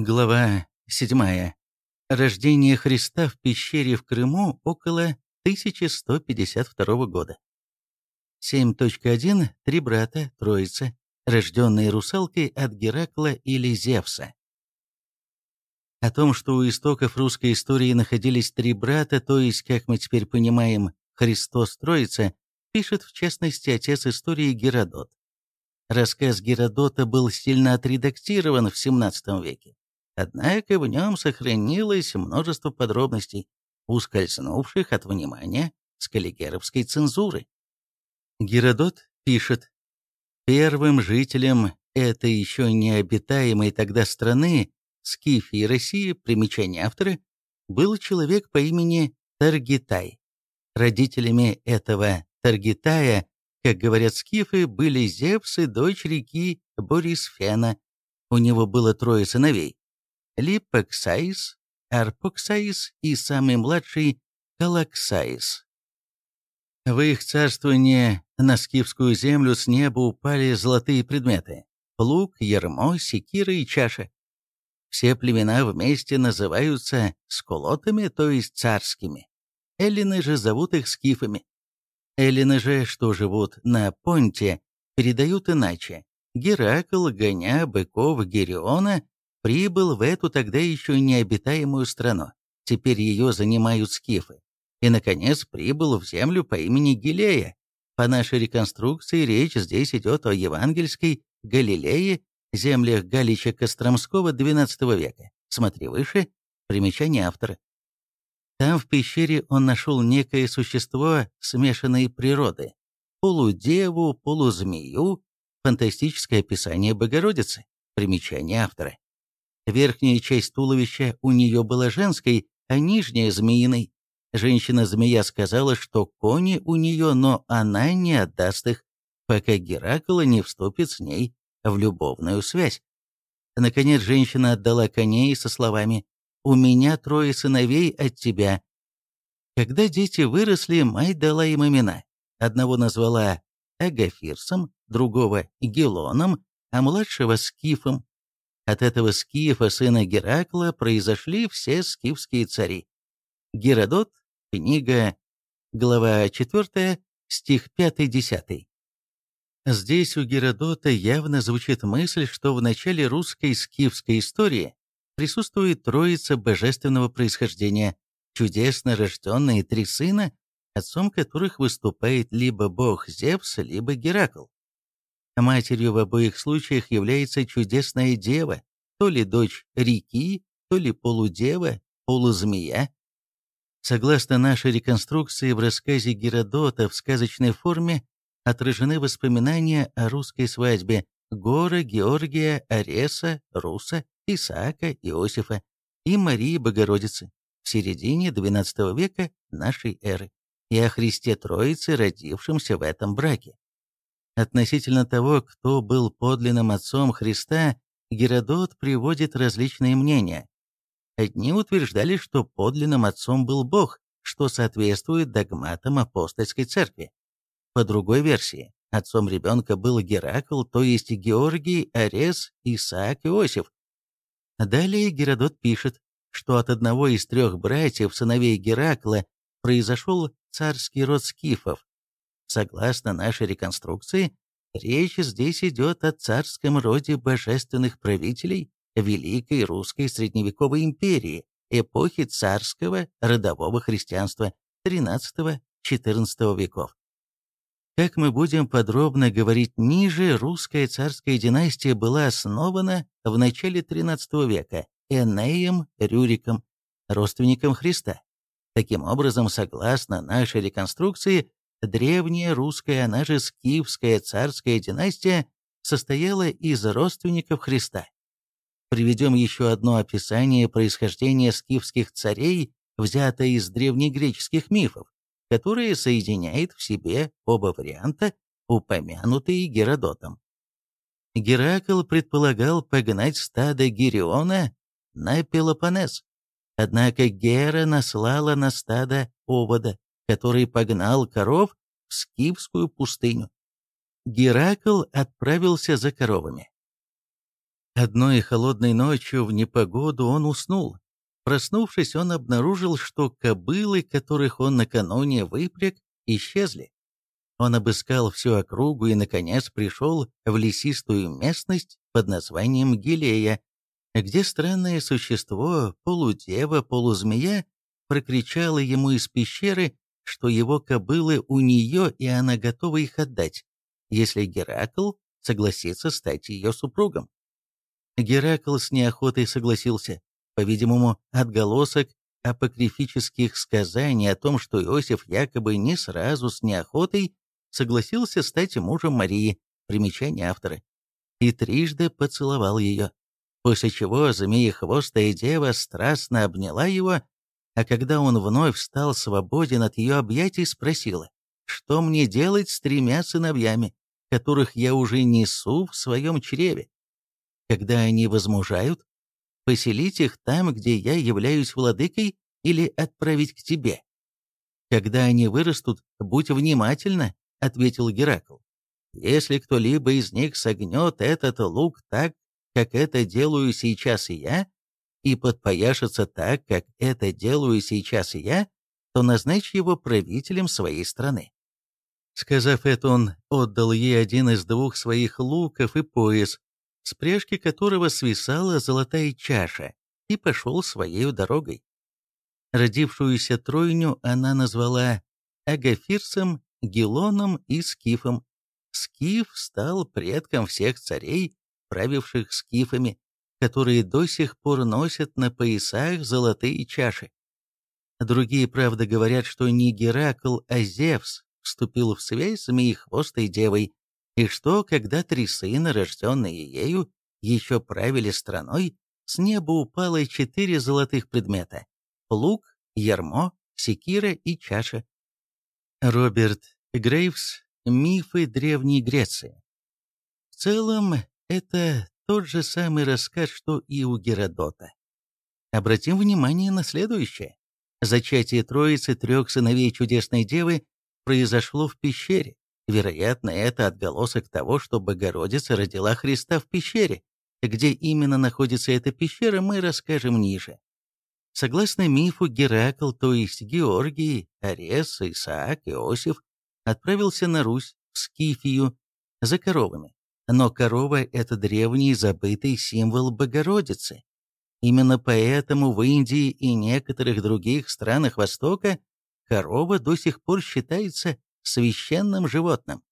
Глава 7. Рождение Христа в пещере в Крыму около 1152 года. 7.1. Три брата, Троица, рожденные русалкой от Геракла или Зевса. О том, что у истоков русской истории находились три брата, то есть, как мы теперь понимаем, Христос Троица, пишет в частности отец истории Геродот. Рассказ Геродота был сильно отредактирован в XVII веке, однако в нем сохранилось множество подробностей, ускользнувших от внимания скаллигеровской цензуры. Геродот пишет, «Первым жителем этой еще необитаемой тогда страны, Скифии России, примечание автора, был человек по имени Таргитай. Родителями этого Таргитая как говорят скифы, были Зевс и дочь реки Борисфена. У него было трое сыновей – Липоксаис, Арпоксаис и самый младший – Калаксаис. В их царствование на скифскую землю с неба упали золотые предметы – плуг, ермо, секира и чаша. Все племена вместе называются сколотами, то есть царскими. Эллины же зовут их скифами. Эллины же, что живут на Понте, передают иначе. Геракл, гоня быков Гериона, прибыл в эту тогда еще необитаемую страну. Теперь ее занимают скифы. И, наконец, прибыл в землю по имени Гилея. По нашей реконструкции речь здесь идет о евангельской Галилее, землях Галича Костромского XII века. Смотри выше, примечание автора. Там, в пещере, он нашел некое существо смешанной природы. Полудеву, полузмею, фантастическое описание Богородицы, примечание автора. Верхняя часть туловища у нее была женской, а нижняя – змеиной. Женщина-змея сказала, что кони у нее, но она не отдаст их, пока Геракл не вступит с ней в любовную связь. Наконец, женщина отдала коней со словами у меня трое сыновей от тебя». Когда дети выросли, мать дала им имена. Одного назвала Агафирсом, другого – Гелоном, а младшего – Скифом. От этого Скифа, сына Геракла, произошли все скифские цари. Геродот, книга, глава 4, стих 5-10. Здесь у Геродота явно звучит мысль, что в начале русской скифской истории присутствует троица божественного происхождения, чудесно рожденные три сына, отцом которых выступает либо бог Зевс, либо Геракл. Матерью в обоих случаях является чудесная дева, то ли дочь реки, то ли полудева, полузмея. Согласно нашей реконструкции, в рассказе Геродота в сказочной форме отражены воспоминания о русской свадьбе Гора, Георгия, Ареса, Руса Исаака, Иосифа и Марии Богородицы в середине XII века нашей эры и о Христе Троице, родившемся в этом браке. Относительно того, кто был подлинным отцом Христа, Геродот приводит различные мнения. Одни утверждали, что подлинным отцом был Бог, что соответствует догматам апостольской церкви. По другой версии, отцом ребенка был Геракл, то есть Георгий, Арес, Исаак, Иосиф, Далее Геродот пишет, что от одного из трех братьев, сыновей Геракла, произошел царский род скифов. Согласно нашей реконструкции, речь здесь идет о царском роде божественных правителей Великой Русской Средневековой империи, эпохи царского родового христианства XIII-XIV веков. Как мы будем подробно говорить ниже, русская царская династия была основана в начале XIII века Энеем Рюриком, родственником Христа. Таким образом, согласно нашей реконструкции, древняя русская, она же скифская царская династия состояла из родственников Христа. Приведем еще одно описание происхождения скифских царей, взятое из древнегреческих мифов которое соединяет в себе оба варианта, упомянутые Геродотом. Геракл предполагал погнать стадо Гериона на Пелопоннес, однако Гера наслала на стадо овода, который погнал коров в Скифскую пустыню. Геракл отправился за коровами. Одной холодной ночью в непогоду он уснул. Проснувшись, он обнаружил, что кобылы, которых он накануне выпряг, исчезли. Он обыскал всю округу и, наконец, пришел в лесистую местность под названием Гилея, где странное существо, полудева, полузмея, прокричало ему из пещеры, что его кобылы у нее, и она готова их отдать, если Геракл согласится стать ее супругом. Геракл с неохотой согласился. По-видимому, отголосок апокрифических сказаний о том, что Иосиф якобы не сразу с неохотой согласился стать мужем Марии, примечание автора, и трижды поцеловал ее, после чего змея-хвостая дева страстно обняла его, а когда он вновь стал свободен от ее объятий, спросила, что мне делать с тремя сыновьями, которых я уже несу в своем чреве? Когда они возмужают, поселить их там, где я являюсь владыкой, или отправить к тебе? Когда они вырастут, будь внимательна, — ответил Геракл. «Если кто-либо из них согнет этот лук так, как это делаю сейчас и я, и подпояшется так, как это делаю сейчас я, то назначь его правителем своей страны». Сказав это, он отдал ей один из двух своих луков и пояс, с пряжки которого свисала золотая чаша, и пошел своей дорогой. Родившуюся тройню она назвала Агафирсом Гелоном и Скифом. Скиф стал предком всех царей, правивших скифами, которые до сих пор носят на поясах золотые чаши. Другие, правда, говорят, что не Геракл, а Зевс вступил в связь с змеихвостой девой, и что, когда три сына, рожденные ею, еще правили страной, с неба упало четыре золотых предмета – лук, ярмо, секира и чаша. Роберт Грейвс «Мифы Древней Греции». В целом, это тот же самый рассказ, что и у Геродота. Обратим внимание на следующее. Зачатие Троицы трех сыновей чудесной девы произошло в пещере. Вероятно, это отголосок того, что Богородица родила Христа в пещере. Где именно находится эта пещера, мы расскажем ниже. Согласно мифу, Геракл, то есть Георгий, Арес, Исаак, Иосиф, отправился на Русь, в Скифию, за коровами. Но корова – это древний забытый символ Богородицы. Именно поэтому в Индии и некоторых других странах Востока корова до сих пор считается священным животным.